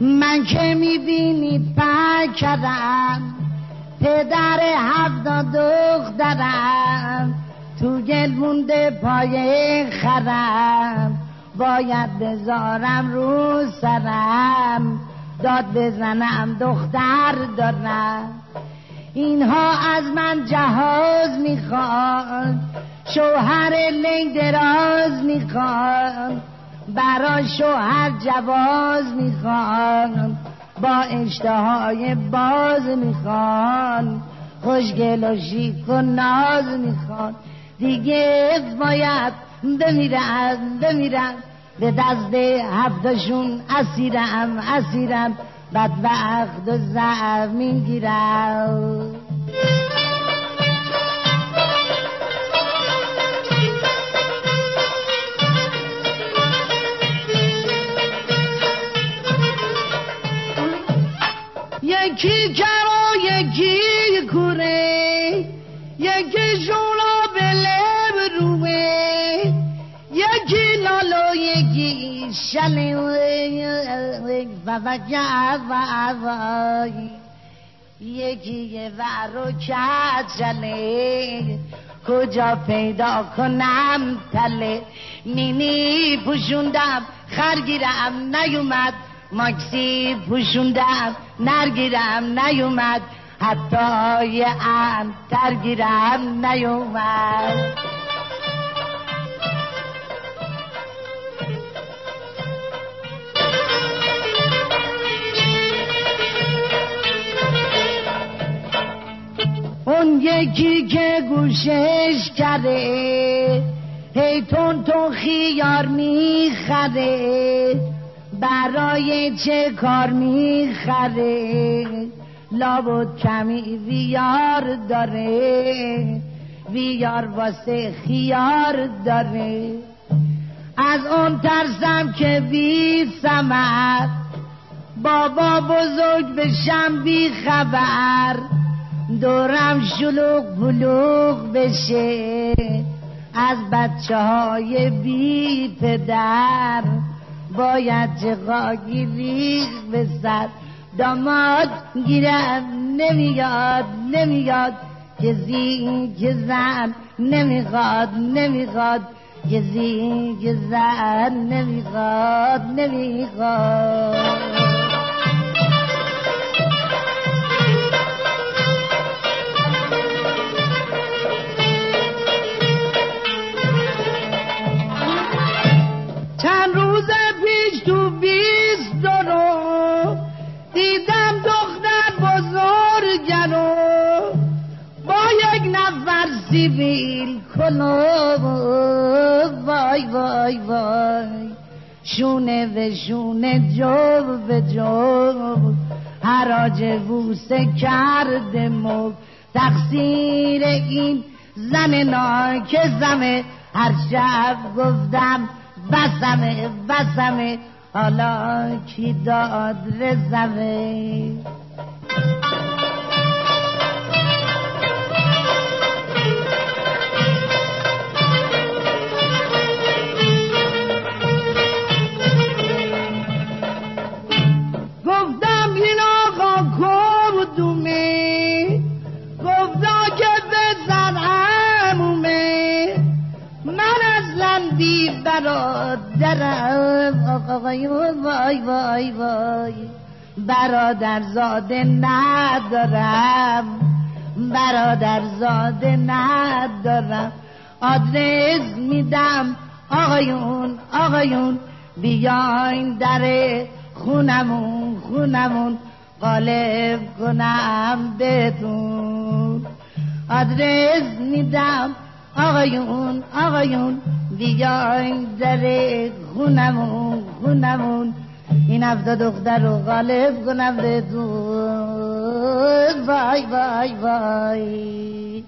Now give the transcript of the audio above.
من که می‌بینی پکرم پدر هفت دخترم. تو گل مونده پای خرم. باید بذارم رو سرم. داد بزنم دختر دارم. اینها از من جهاز می‌خوان. شوهر دراز می‌خوان. برا شوهر جواز می‌خوان. با اشتهای باز می‌خوان. خوشگل و شیک و ناز می‌خوان. دیگه باید بمیرم بمیرم به دست هفتشون اسیرم اسیرم. بدبخت و زمین گیرم یکی کرا یکی کوره. یکی شولا شلی و و یکی ورو چله کجا پیدا کنم تله؟ نینی پوشوندم خرگیرم نیومد ماکسی پوشوندم نرگیرم نیومد حتی یه ام ترگیرم نیومد. اون یکی که گوشش کرده. هی تون تون خیار می‌خره برای چه کار می‌خره لابد کمی ویار داره. ویار واسه خیار داره. از اون ترسم که بی سمت. بابا بزرگ بشم بی خبر. دورم شلوغ بلوغ بشه از بچه های بی پدر. باید چقاگی ریخ بسد داماد گیرم نمیاد نمیاد. کسی که زن نمی‌خواد نمی‌خواد. کسی که زن نمی‌خواد نمی‌خواد. سیبیل کنو وای وای وای. شونه و شونه جو به جو حراج بوسه کرده مو تقصیر این زن که زمه. هر شب گفتم بسمه بسمه. حالا کی داد رزمه؟ برادرم آقای وای وای وای برادر زاده ندارم برادر زاده ندارم. آدرس میدم آقایون آقایون بیاین در خونمون خونمون. قالب کنم بهتون. آدرس میدم آقایون آقایون. بیاین در خونمون خونمون. این هفته دختر رو غالب کنم به تو وای وای وای.